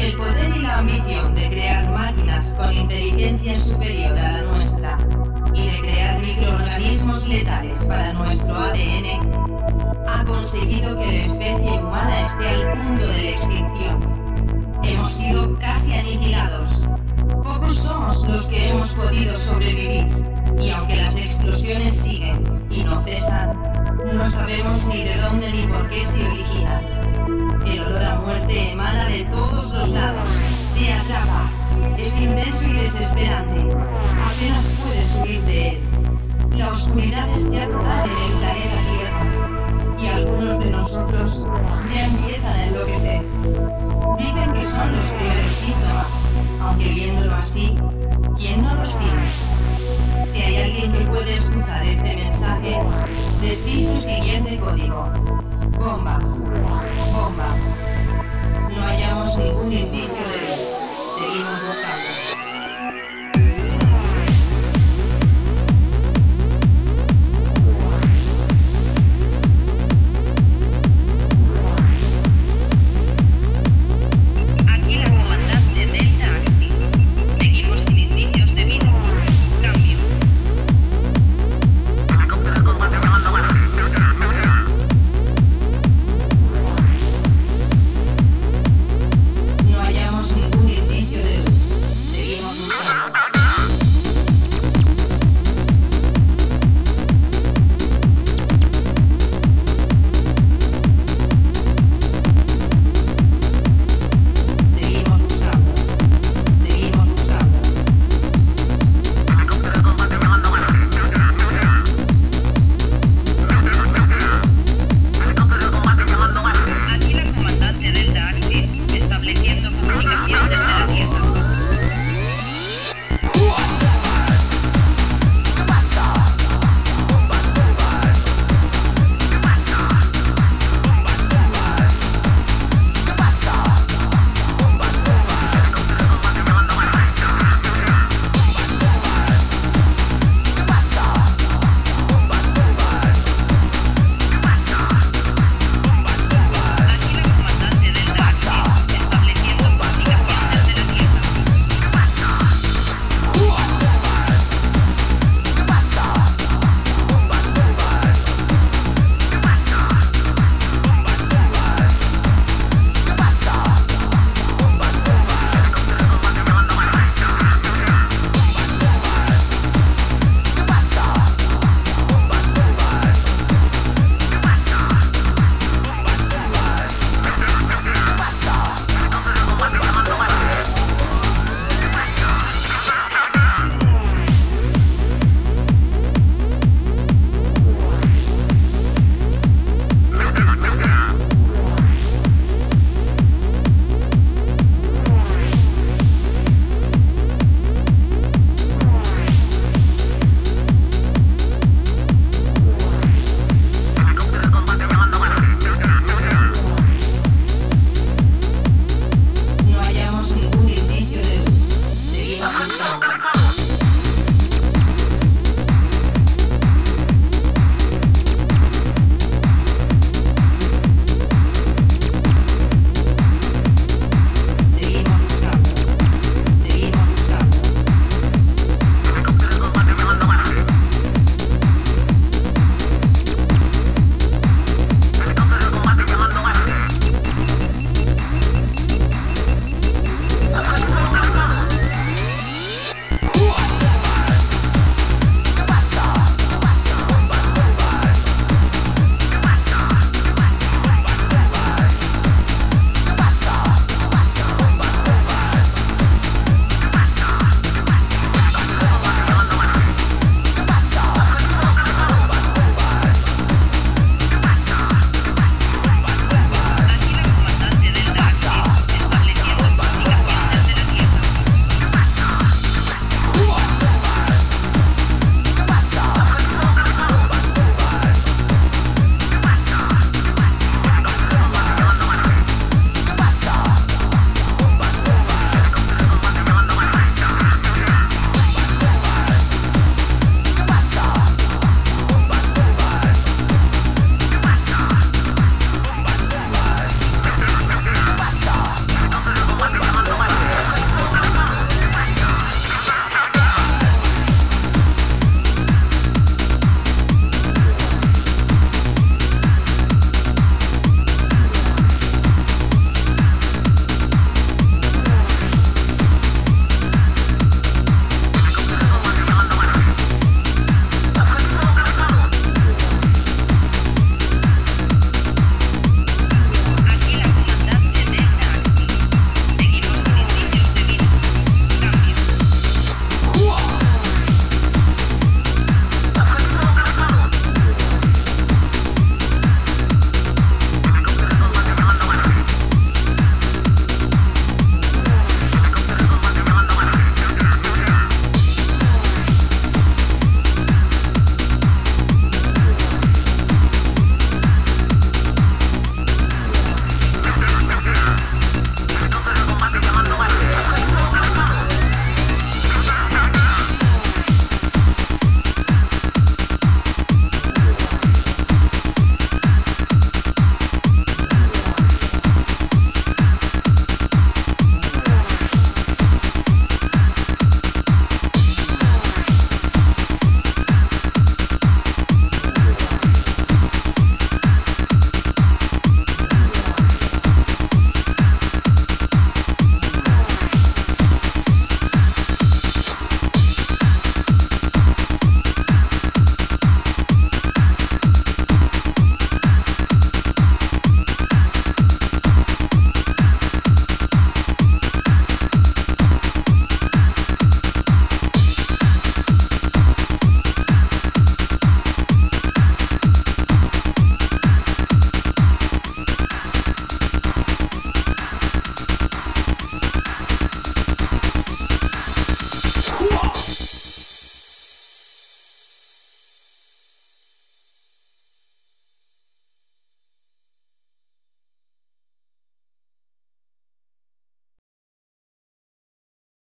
El poder y la ambición de crear máquinas con inteligencia superior a la nuestra y de crear microorganismos letales para nuestro ADN ha conseguido que la especie humana esté al punto de la extinción. Hemos sido casi aniquilados. Pocos somos los que hemos podido sobrevivir y aunque las explosiones siguen y no cesan, no sabemos ni de dónde ni por qué se originan. Muerte emana de todos los lados. Te atrapa. Es intenso y desesperante. Apenas puedes huir de él. La oscuridad es ya total en el planeta Tierra. Y algunos de nosotros ya empiezan a enloquecer. Dicen que son los primeros síntomas, aunque viéndolo así, ¿quién no los tiene? Si hay alguien que puede escuchar este mensaje, desdice el siguiente código. Bombas. Bombas. No hallamos ningún indicio de luz. Seguimos buscando.